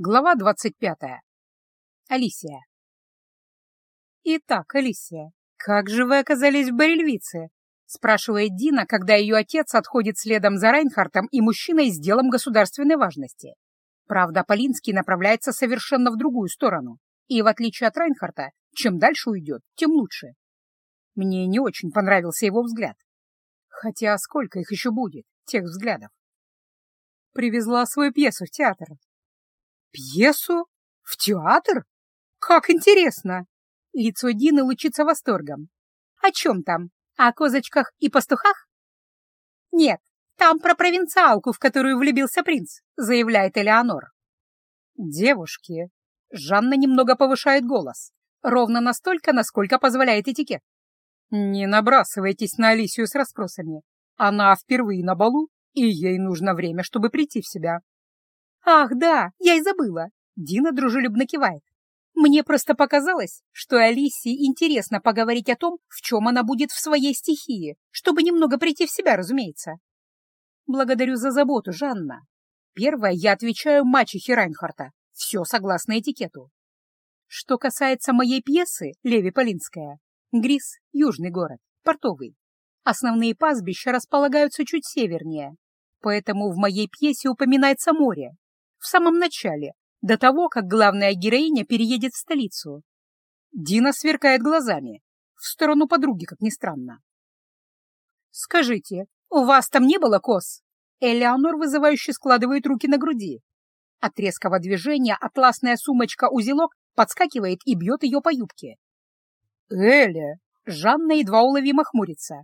Глава двадцать пятая. Алисия. «Итак, Алисия, как же вы оказались в Барельвице?» — спрашивает Дина, когда ее отец отходит следом за Райнхартом и мужчиной с делом государственной важности. Правда, Полинский направляется совершенно в другую сторону, и, в отличие от Райнхарта, чем дальше уйдет, тем лучше. Мне не очень понравился его взгляд. Хотя сколько их еще будет, тех взглядов? Привезла свою пьесу в театр, Пьесу? В театр? Как интересно! Лицо Дины лучится восторгом. О чем там? О козочках и пастухах? Нет, там про провинциалку, в которую влюбился принц, заявляет Элеонор. Девушки. Жанна немного повышает голос. Ровно настолько, насколько позволяет этикет. Не набрасывайтесь на Алисию с расспросами. Она впервые на балу, и ей нужно время, чтобы прийти в себя. «Ах, да, я и забыла!» Дина дружелюбно кивает. «Мне просто показалось, что Алисии интересно поговорить о том, в чем она будет в своей стихии, чтобы немного прийти в себя, разумеется». «Благодарю за заботу, Жанна. Первое, я отвечаю мачехе Райнхарта. Все согласно этикету. Что касается моей пьесы «Леви Полинская», Грис — южный город, портовый. Основные пастбища располагаются чуть севернее, поэтому в моей пьесе упоминается море, в самом начале, до того, как главная героиня переедет в столицу. Дина сверкает глазами, в сторону подруги, как ни странно. «Скажите, у вас там не было кос?» Элеонор вызывающе складывает руки на груди. От резкого движения атласная сумочка-узелок подскакивает и бьет ее по юбке. «Эля!» Жанна едва уловимо хмурится.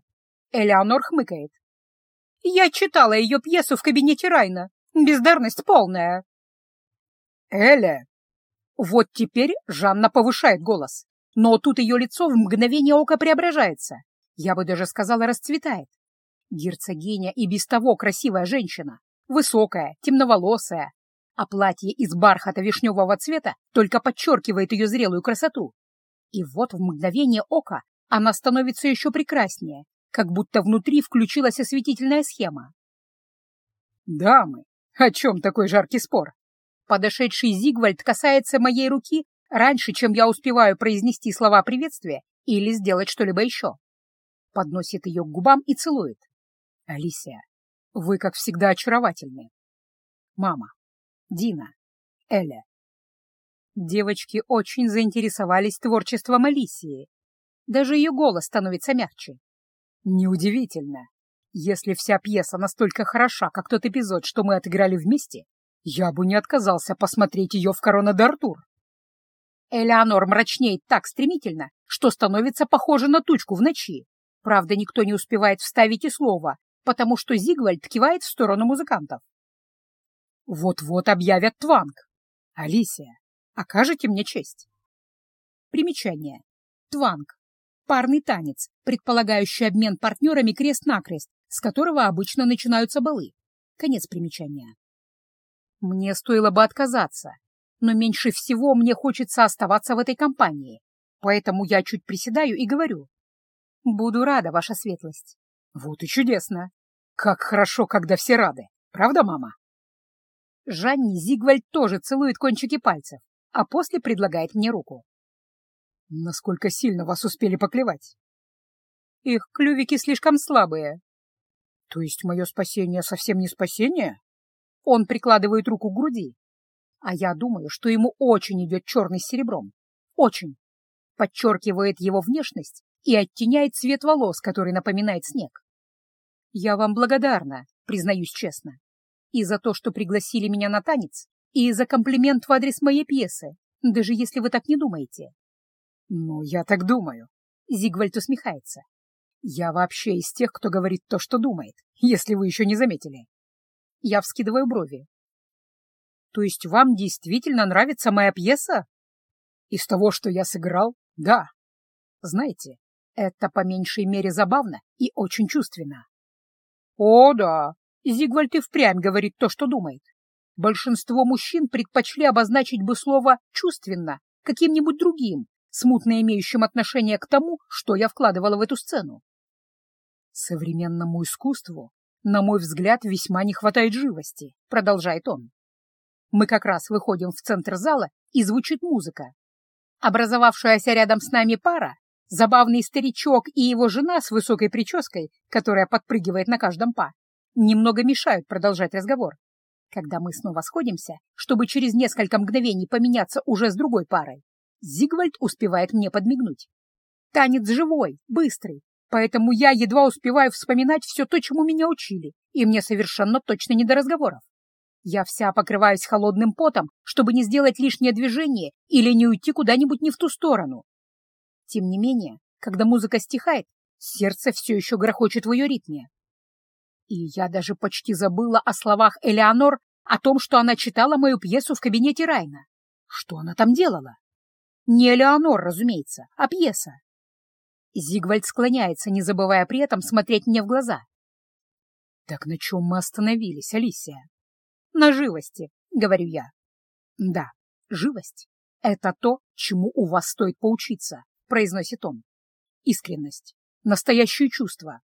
Элеонор хмыкает. «Я читала ее пьесу в кабинете Райна. Бездарность полная. Эля! Вот теперь Жанна повышает голос, но тут ее лицо в мгновение ока преображается. Я бы даже сказала, расцветает. Герцогиня и без того красивая женщина, высокая, темноволосая, а платье из бархата вишневого цвета только подчеркивает ее зрелую красоту. И вот в мгновение ока она становится еще прекраснее, как будто внутри включилась осветительная схема. «Дамы, о чем такой жаркий спор? Подошедший Зигвальд касается моей руки раньше, чем я успеваю произнести слова приветствия или сделать что-либо еще. Подносит ее к губам и целует. Алисия, вы, как всегда, очаровательны. Мама, Дина, Эля. Девочки очень заинтересовались творчеством Алисии. Даже ее голос становится мягче. Неудивительно. Если вся пьеса настолько хороша, как тот эпизод, что мы отыграли вместе, я бы не отказался посмотреть ее в корона д'Артур. Элеонор мрачнеет так стремительно, что становится похожа на тучку в ночи. Правда, никто не успевает вставить и слова, потому что Зигвальд кивает в сторону музыкантов. Вот-вот объявят тванг. Алисия, окажете мне честь. Примечание. Тванг. Парный танец, предполагающий обмен партнерами крест-накрест, с которого обычно начинаются балы. Конец примечания. Мне стоило бы отказаться, но меньше всего мне хочется оставаться в этой компании, поэтому я чуть приседаю и говорю. Буду рада, ваша светлость. Вот и чудесно. Как хорошо, когда все рады. Правда, мама? Жанни Зигвальд тоже целует кончики пальцев, а после предлагает мне руку. Насколько сильно вас успели поклевать? Их клювики слишком слабые, то есть мое спасение совсем не спасение? Он прикладывает руку к груди. А я думаю, что ему очень идет черный с серебром. Очень. Подчеркивает его внешность и оттеняет цвет волос, который напоминает снег. Я вам благодарна, признаюсь честно. И за то, что пригласили меня на танец, и за комплимент в адрес моей пьесы, даже если вы так не думаете. Ну, я так думаю. Зигвальд усмехается. Я вообще из тех, кто говорит то, что думает, если вы еще не заметили. Я вскидываю брови. То есть вам действительно нравится моя пьеса? Из того, что я сыграл, да. Знаете, это по меньшей мере забавно и очень чувственно. О, да, Зигвальд и впрямь говорит то, что думает. Большинство мужчин предпочли обозначить бы слово «чувственно» каким-нибудь другим, смутно имеющим отношение к тому, что я вкладывала в эту сцену. Современному искусству, на мой взгляд, весьма не хватает живости, продолжает он. Мы как раз выходим в центр зала, и звучит музыка. Образовавшаяся рядом с нами пара, забавный старичок и его жена с высокой прической, которая подпрыгивает на каждом па, немного мешают продолжать разговор. Когда мы снова сходимся, чтобы через несколько мгновений поменяться уже с другой парой, Зигвальд успевает мне подмигнуть. Танец живой, быстрый, поэтому я едва успеваю вспоминать все то, чему меня учили, и мне совершенно точно не до разговоров. Я вся покрываюсь холодным потом, чтобы не сделать лишнее движение или не уйти куда-нибудь не в ту сторону. Тем не менее, когда музыка стихает, сердце все еще грохочет в ее ритме. И я даже почти забыла о словах Элеонор о том, что она читала мою пьесу в кабинете Райна. Что она там делала? Не Элеонор, разумеется, а пьеса. Зигвальд склоняется, не забывая при этом смотреть мне в глаза. «Так на чем мы остановились, Алисия?» «На живости», — говорю я. «Да, живость — это то, чему у вас стоит поучиться», — произносит он. «Искренность, настоящее чувство.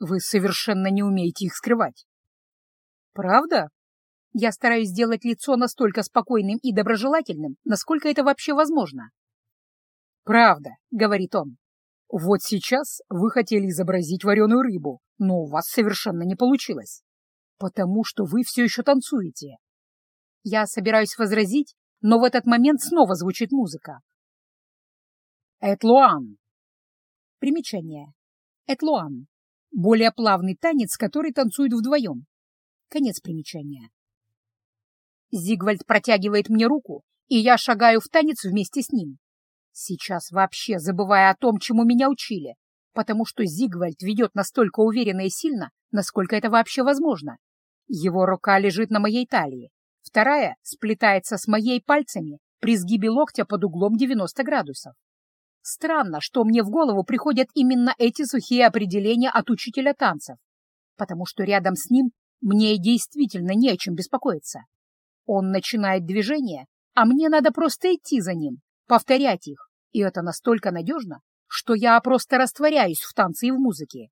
Вы совершенно не умеете их скрывать». «Правда?» Я стараюсь сделать лицо настолько спокойным и доброжелательным, насколько это вообще возможно. «Правда», — говорит он. Вот сейчас вы хотели изобразить вареную рыбу, но у вас совершенно не получилось, потому что вы все еще танцуете. Я собираюсь возразить, но в этот момент снова звучит музыка. Этлуан. Примечание. Этлуан. Более плавный танец, который танцуют вдвоем. Конец примечания. Зигвальд протягивает мне руку, и я шагаю в танец вместе с ним. Сейчас вообще забывая о том, чему меня учили, потому что Зигвальд ведет настолько уверенно и сильно, насколько это вообще возможно. Его рука лежит на моей талии, вторая сплетается с моей пальцами при сгибе локтя под углом 90 градусов. Странно, что мне в голову приходят именно эти сухие определения от учителя танцев, потому что рядом с ним мне действительно не о чем беспокоиться. Он начинает движение, а мне надо просто идти за ним, повторять их, и это настолько надежно, что я просто растворяюсь в танце и в музыке.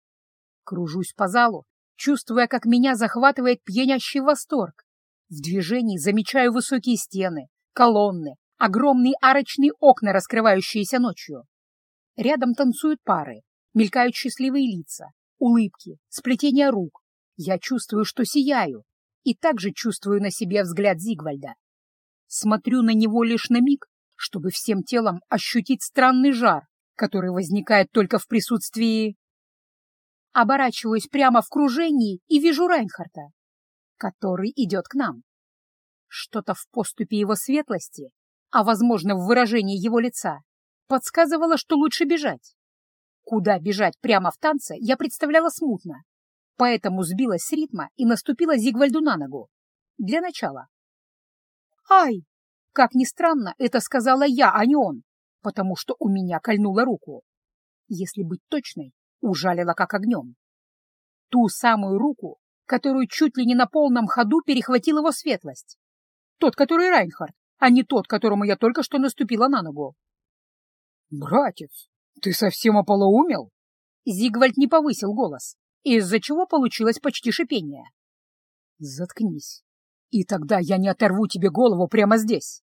Кружусь по залу, чувствуя, как меня захватывает пьянящий восторг. В движении замечаю высокие стены, колонны, огромные арочные окна, раскрывающиеся ночью. Рядом танцуют пары, мелькают счастливые лица, улыбки, сплетение рук. Я чувствую, что сияю, и также чувствую на себе взгляд Зигвальда. Смотрю на него лишь на миг чтобы всем телом ощутить странный жар, который возникает только в присутствии... Оборачиваюсь прямо в кружении и вижу Райнхарта, который идет к нам. Что-то в поступе его светлости, а, возможно, в выражении его лица, подсказывало, что лучше бежать. Куда бежать прямо в танце, я представляла смутно, поэтому сбилась с ритма и наступила Зигвальду на ногу. Для начала. «Ай!» Как ни странно, это сказала я, а не он, потому что у меня кольнула руку. Если быть точной, ужалила как огнем. Ту самую руку, которую чуть ли не на полном ходу перехватил его светлость. Тот, который Райнхард, а не тот, которому я только что наступила на ногу. «Братец, ты совсем ополоумел?» Зигвальд не повысил голос, из-за чего получилось почти шипение. «Заткнись, и тогда я не оторву тебе голову прямо здесь.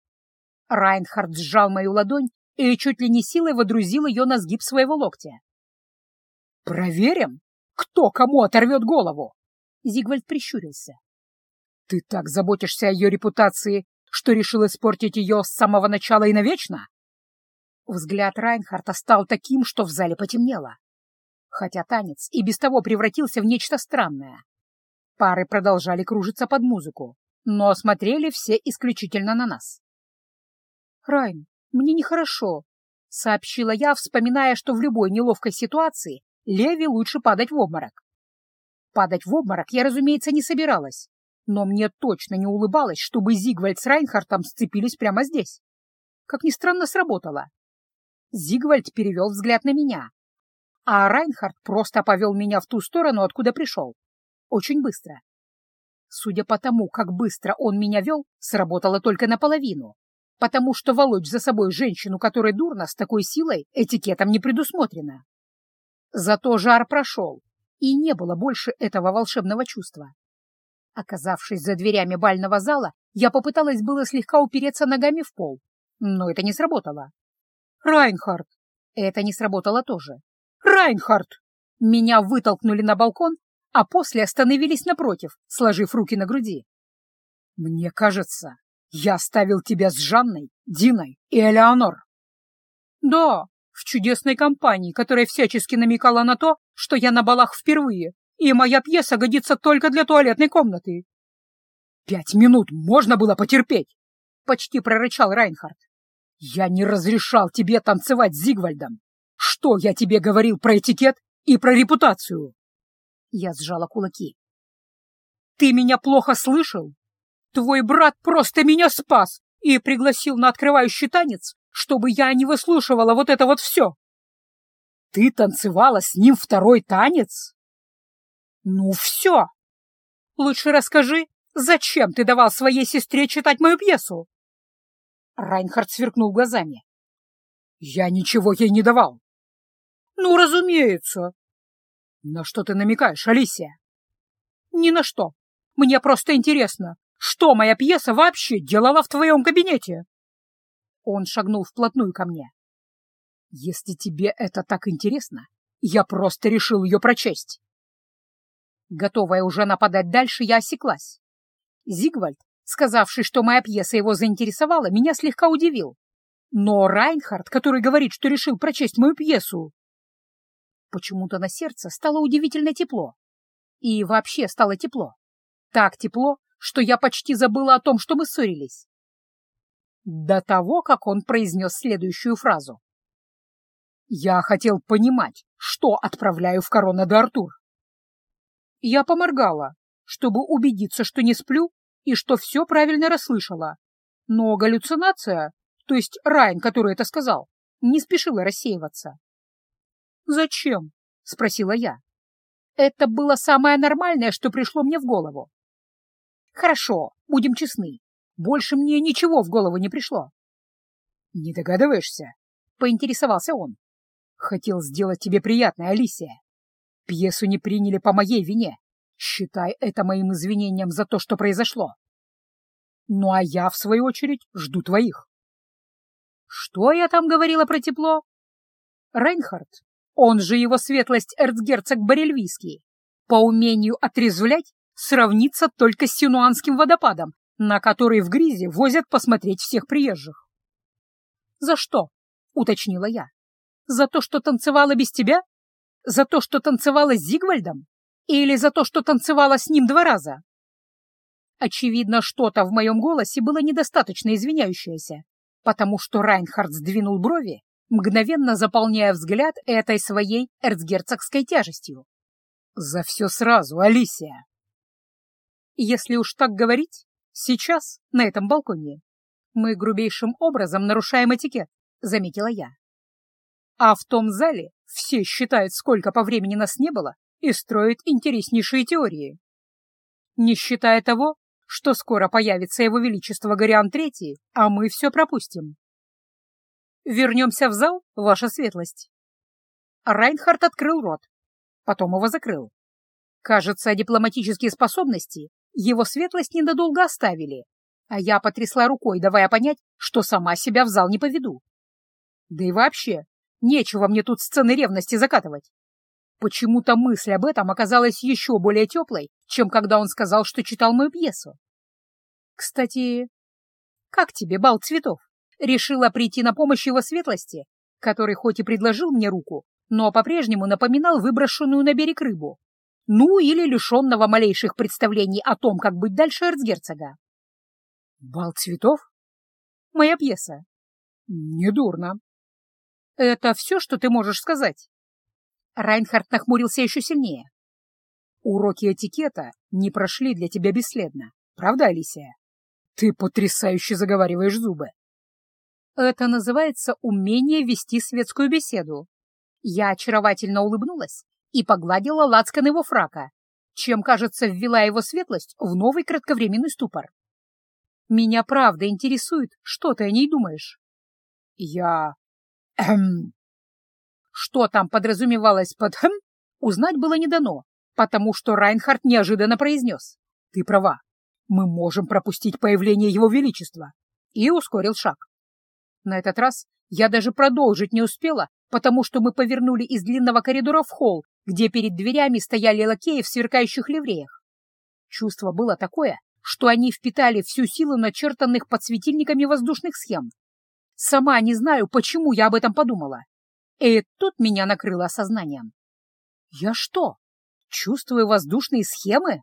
Райнхард сжал мою ладонь и чуть ли не силой водрузил ее на сгиб своего локтя. «Проверим, кто кому оторвет голову!» Зигвальд прищурился. «Ты так заботишься о ее репутации, что решил испортить ее с самого начала и навечно?» Взгляд Райнхарта стал таким, что в зале потемнело. Хотя танец и без того превратился в нечто странное. Пары продолжали кружиться под музыку но смотрели все исключительно на нас. «Райн, мне нехорошо», — сообщила я, вспоминая, что в любой неловкой ситуации Леви лучше падать в обморок. Падать в обморок я, разумеется, не собиралась, но мне точно не улыбалось, чтобы Зигвальд с Райнхартом сцепились прямо здесь. Как ни странно, сработало. Зигвальд перевел взгляд на меня, а Райнхард просто повел меня в ту сторону, откуда пришел. Очень быстро. Судя по тому, как быстро он меня вел, сработало только наполовину, потому что волочь за собой женщину, которая дурно, с такой силой, этикетом не предусмотрено. Зато жар прошел, и не было больше этого волшебного чувства. Оказавшись за дверями бального зала, Я попыталась было слегка упереться ногами в пол, но это не сработало. «Райнхард!» Это не сработало тоже. «Райнхард!» Меня вытолкнули на балкон, а после остановились напротив, сложив руки на груди. «Мне кажется, я оставил тебя с Жанной, Диной и Элеонор». «Да, в чудесной компании, которая всячески намекала на то, что я на балах впервые, и моя пьеса годится только для туалетной комнаты». «Пять минут можно было потерпеть!» — почти прорычал Райнхард. «Я не разрешал тебе танцевать с Зигвальдом. Что я тебе говорил про этикет и про репутацию?» Я сжала кулаки. «Ты меня плохо слышал? Твой брат просто меня спас и пригласил на открывающий танец, чтобы я не выслушивала вот это вот все. Ты танцевала с ним второй танец? Ну все. Лучше расскажи, зачем ты давал своей сестре читать мою пьесу? Райнхард сверкнул глазами. Я ничего ей не давал. Ну, разумеется. На что ты намекаешь, Алисия? Ни на что. Мне просто интересно, что моя пьеса вообще делала в твоем кабинете? Он шагнул вплотную ко мне. Если тебе это так интересно, я просто решил ее прочесть. Готовая уже нападать дальше, я осеклась. Зигвальд, сказавший, что моя пьеса его заинтересовала, меня слегка удивил. Но Райнхард, который говорит, что решил прочесть мою пьесу... Почему-то на сердце стало удивительно тепло. И вообще стало тепло. Так тепло, что я почти забыла о том, что мы ссорились до того, как он произнес следующую фразу. «Я хотел понимать, что отправляю в Корона де Артур». Я поморгала, чтобы убедиться, что не сплю и что все правильно расслышала. Но галлюцинация, то есть Райан, который это сказал, не спешила рассеиваться. «Зачем?» — спросила я. Это было самое нормальное, что пришло мне в голову. «Хорошо, будем честны. Больше мне ничего в голову не пришло. — Не догадываешься? — поинтересовался он. — Хотел сделать тебе приятное, Алисия. Пьесу не приняли по моей вине. Считай это моим извинением за то, что произошло. Ну а я, в свою очередь, жду твоих. Что я там говорила про тепло? Рейнхард, он же его светлость эрцгерцог Барельвийский, по умению отрезвлять сравнится только с синуанским водопадом, на который в Гризе возят посмотреть всех приезжих. «За что?» — уточнила я. «За то, что танцевала без тебя? За то, что танцевала с Зигвальдом? Или за то, что танцевала с ним два раза?» Очевидно, что-то в моем голосе было недостаточно извиняющееся, потому что Райнхард сдвинул брови, мгновенно заполняя взгляд этой своей эрцгерцогской тяжестью. «За все сразу, Алисия!» Если уж так говорить, Сейчас, на этом балконе, мы грубейшим образом нарушаем этикет, заметила я. А в том зале все считают, сколько по времени нас не было, и строят интереснейшие теории. Не считая того, что скоро появится его величество Гориан Третий, а мы все пропустим. Вернемся в зал, ваша светлость. Райнхард открыл рот, потом его закрыл. Кажется, дипломатические способности его светлость ненадолго оставили, а я потрясла рукой, давая понять, что сама себя в зал не поведу. Да и вообще, нечего мне тут сцены ревности закатывать. Почему-то мысль об этом оказалась еще более теплой, чем когда он сказал, что читал мою пьесу. Кстати, как тебе бал цветов? Решила прийти на помощь его светлости, который хоть и предложил мне руку, но по-прежнему напоминал выброшенную на берег рыбу ну или лишенного малейших представлений о том, как быть дальше эрцгерцога. «Бал цветов? Моя пьеса. Недурно. Это все, что ты можешь сказать?» Райнхард нахмурился еще сильнее. «Уроки этикета не прошли для тебя бесследно, правда, Алисия? Ты потрясающе заговариваешь зубы». «Это называется умение вести светскую беседу». Я очаровательно улыбнулась и погладила лацкан его фрака, чем, кажется, ввела его светлость в новый кратковременный ступор. «Меня правда интересует, что ты о ней думаешь?» «Я... Эм...» Что там подразумевалось под «хм», узнать было не дано, потому что Райнхард неожиданно произнес. «Ты права. мы можем пропустить появление Его Величества, и ускорил шаг. На этот раз я даже продолжить не успела, потому что мы повернули из длинного коридора в холл, где перед дверями стояли лакеи в сверкающих ливреях. Чувство было такое, что они впитали всю силу начертанных под светильниками воздушных схем. Сама не знаю, почему я об этом подумала. И тут меня накрыло осознанием. Я что, чувствую воздушные схемы?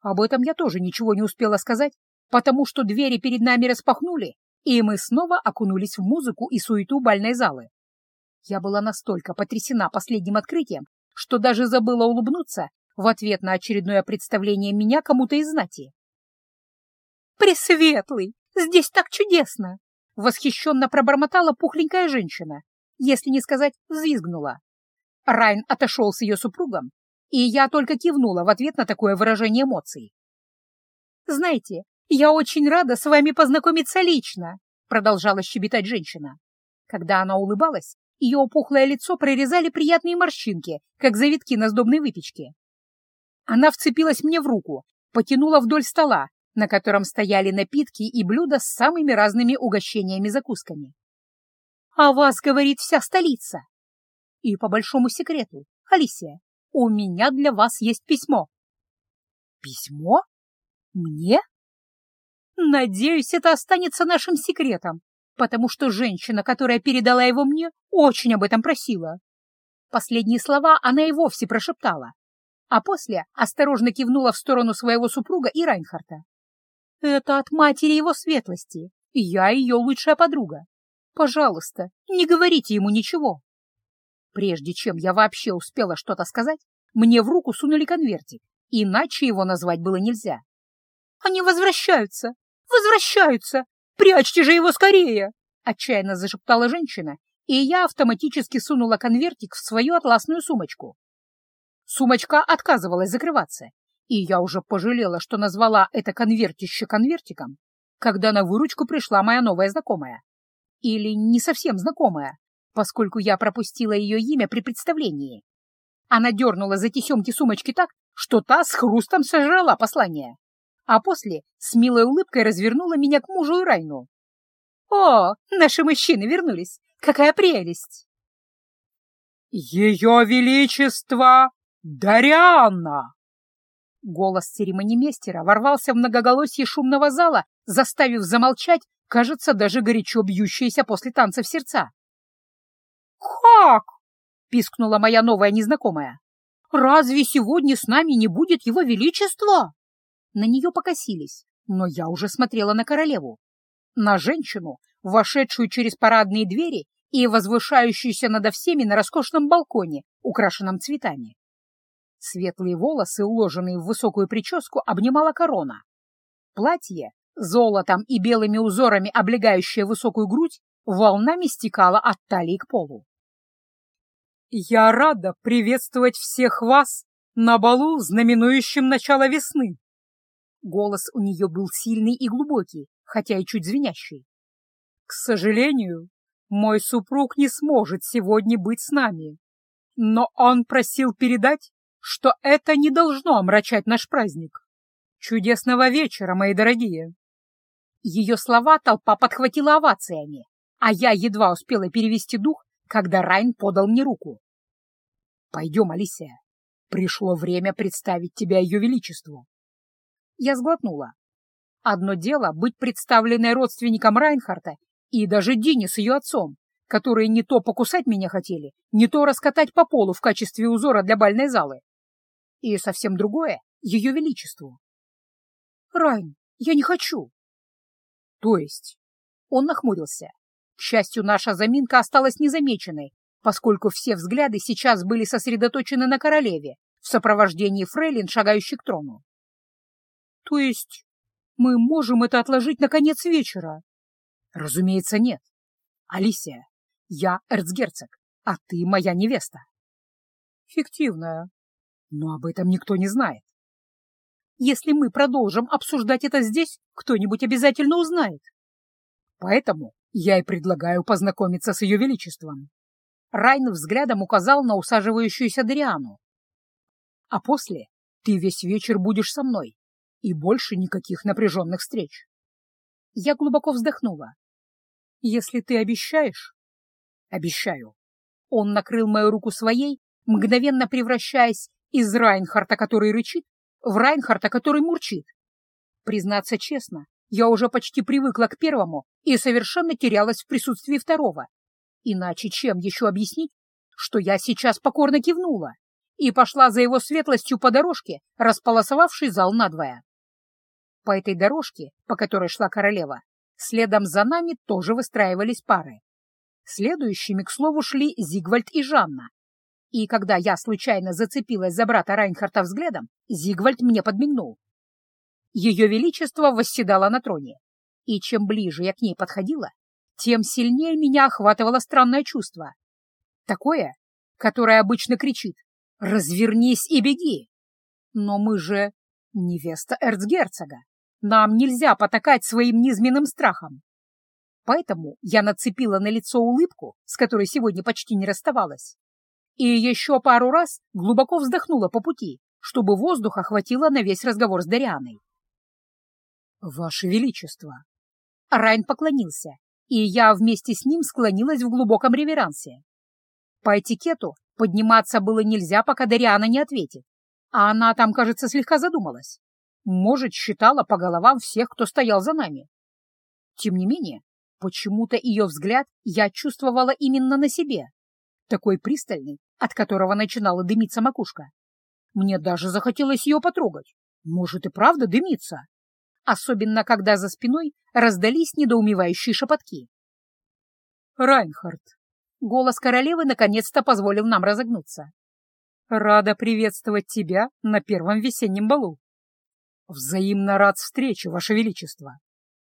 Об этом я тоже ничего не успела сказать, потому что двери перед нами распахнули, и мы снова окунулись в музыку и суету бальной залы. Я была настолько потрясена последним открытием, что даже забыла улыбнуться в ответ на очередное представление меня кому-то из знати. «Пресветлый! Здесь так чудесно!» — восхищенно пробормотала пухленькая женщина, если не сказать взвизгнула. Райн отошел с ее супругом, и я только кивнула в ответ на такое выражение эмоций. «Знаете, я очень рада с вами познакомиться лично», — продолжала щебетать женщина. Когда она улыбалась, ее опухлое лицо прорезали приятные морщинки, как завитки на сдобной выпечке. Она вцепилась мне в руку, потянула вдоль стола, на котором стояли напитки и блюда с самыми разными угощениями-закусками. «О вас говорит вся столица!» «И по большому секрету, Алисия, у меня для вас есть письмо». «Письмо? Мне?» «Надеюсь, это останется нашим секретом, потому что женщина, которая передала его мне, очень об этом просила». Последние слова она и вовсе прошептала, а после осторожно кивнула в сторону своего супруга и Райнхарта. Это от матери его светлости, я ее лучшая подруга. Пожалуйста, не говорите ему ничего. Прежде чем я вообще успела что-то сказать, мне в руку сунули конвертик, иначе его назвать было нельзя. Они возвращаются! Возвращаются! Прячьте же его скорее! Отчаянно зашептала женщина, и я автоматически сунула конвертик в свою атласную сумочку. Сумочка отказывалась закрываться, и я уже пожалела, что назвала это конвертище конвертиком, когда на выручку пришла моя новая знакомая. Или не совсем знакомая, поскольку я пропустила ее имя при представлении. Она дернула за тесемки сумочки так, что та с хрустом сожрала послание. А после с милой улыбкой развернула меня к мужу и Райну. «О, наши мужчины вернулись! Какая прелесть!» «Ее Величество Дарианна!» Голос церемонимейстера ворвался в многоголосье шумного зала, заставив замолчать, кажется, даже горячо бьющиеся после танцев сердца. «Как?» — пискнула моя новая незнакомая. «Разве сегодня с нами не будет его величество?» На нее покосились, но я уже смотрела на королеву. На женщину, вошедшую через парадные двери и возвышающуюся надо всеми на роскошном балконе, украшенном цветами. Светлые волосы, уложенные в высокую прическу, обнимала корона. Платье, золотом и белыми узорами облегающее высокую грудь, волнами стекало от талии к полу. «Я рада приветствовать всех вас на балу, знаменующем начало весны!» Голос у нее был сильный и глубокий, хотя и чуть звенящий. «К сожалению, мой супруг не сможет сегодня быть с нами, но он просил передать, что это не должно омрачать наш праздник. Чудесного вечера, мои дорогие!» Ее слова толпа подхватила овациями, а я едва успела перевести дух, когда Райн подал мне руку. «Пойдем, Алисия. Пришло время представить тебя Ее Величеству». Я сглотнула. Одно дело быть представленной родственником Райнхарта и даже Дине с ее отцом, которые не то покусать меня хотели, не то раскатать по полу в качестве узора для бальной залы и совсем другое — ее величеству. «Райн, я не хочу!» «То есть?» Он нахмурился. К счастью, наша заминка осталась незамеченной, поскольку все взгляды сейчас были сосредоточены на королеве в сопровождении фрейлин, шагающих к трону. «То есть мы можем это отложить на конец вечера?» «Разумеется, нет. Алисия, я эрцгерцог, а ты моя невеста». «Фиктивная», но об этом никто не знает. Если мы продолжим обсуждать это здесь, кто-нибудь обязательно узнает. Поэтому я и предлагаю познакомиться с Ее Величеством. Райн взглядом указал на усаживающуюся Дариану. А после ты весь вечер будешь со мной. И больше никаких напряженных встреч. Я глубоко вздохнула. Если ты обещаешь... Обещаю. Он накрыл мою руку своей, мгновенно превращаясь из Райнхарта, который рычит, в Райнхарта, который мурчит. Признаться честно, я уже почти привыкла к первому и совершенно терялась в присутствии второго. Иначе чем еще объяснить, что я сейчас покорно кивнула и пошла за его светлостью по дорожке, располосовавшей зал надвое. По этой дорожке, по которой шла королева, следом за нами тоже выстраивались пары. Следующими, к слову, шли Зигвальд и Жанна. И когда я случайно зацепилась за брата Райнхарта взглядом, Зигвальд мне подмигнул. Ее Величество восседало на троне, и чем ближе я к ней подходила, тем сильнее меня охватывало странное чувство. Такое, которое обычно кричит «Развернись и беги!» Но мы же невеста эрцгерцога. Нам нельзя потакать своим низменным страхом. Поэтому я нацепила на лицо улыбку, с которой сегодня почти не расставалась, и еще пару раз глубоко вздохнула по пути, чтобы воздуха хватило на весь разговор с Дарианой. «Ваше Величество!» Райн поклонился, и я вместе с ним склонилась в глубоком реверансе. По этикету подниматься было нельзя, пока Дариана не ответит, а она там, кажется, слегка задумалась. Может, считала по головам всех, кто стоял за нами. Тем не менее, почему-то ее взгляд я чувствовала именно на себе, такой пристальный, от которого начинала дымиться макушка. Мне даже захотелось ее потрогать. Может и правда дымиться особенно когда за спиной раздались недоумевающие шепотки. «Райнхард!» Голос королевы наконец-то позволил нам разогнуться. «Рада приветствовать тебя на первом весеннем балу. Взаимно рад встрече, Ваше Величество.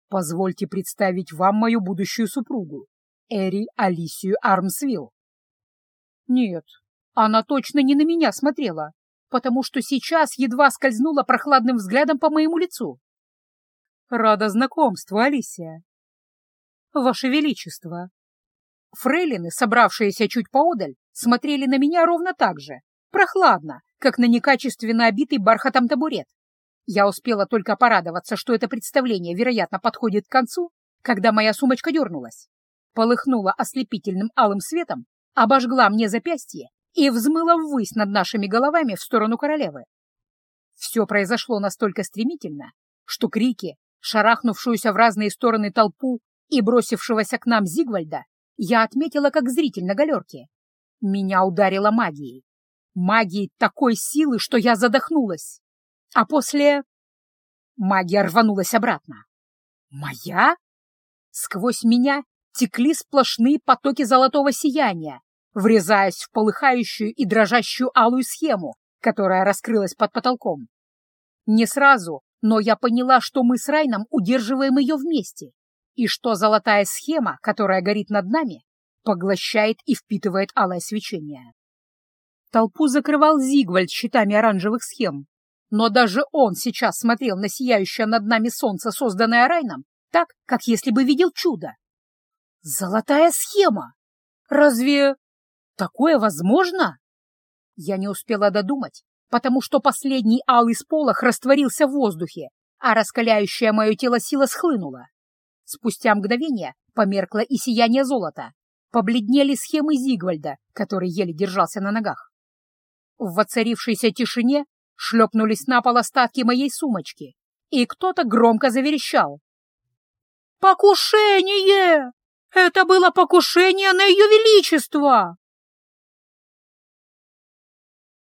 Позвольте представить вам мою будущую супругу, Эри Алисию Армсвилл». «Нет, она точно не на меня смотрела, потому что сейчас едва скользнула прохладным взглядом по моему лицу. Рада знакомству, Алисия. Ваше Величество. Фрейлины, собравшиеся чуть поодаль, смотрели на меня ровно так же, прохладно, как на некачественно обитый бархатом табурет. Я успела только порадоваться, что это представление, вероятно, подходит к концу, когда моя сумочка дернулась, полыхнула ослепительным алым светом, обожгла мне запястье и взмыла ввысь над нашими головами в сторону королевы. Все произошло настолько стремительно, что крики, Шарахнувшуюся в разные стороны толпу и бросившегося к нам Зигвальда я отметила как зритель на галерке. Меня ударила магией. Магией такой силы, что я задохнулась. А после... Магия рванулась обратно. Моя? Сквозь меня текли сплошные потоки золотого сияния, врезаясь в полыхающую и дрожащую алую схему, которая раскрылась под потолком. Не сразу, но я поняла, что мы с Райном удерживаем ее вместе, и что золотая схема, которая горит над нами, поглощает и впитывает алое свечение. Толпу закрывал Зигвальд щитами оранжевых схем, но даже он сейчас смотрел на сияющее над нами солнце, созданное Райном, так, как если бы видел чудо. Золотая схема! Разве такое возможно? Я не успела додумать, потому что последний алый сполох растворился в воздухе, а раскаляющая мое тело сила схлынула. Спустя мгновение померкло и сияние золота. Побледнели схемы Зигвальда, который еле держался на ногах. В воцарившейся тишине шлепнулись на пол остатки моей сумочки, и кто-то громко заверещал. «Покушение! Это было покушение на ее величество!»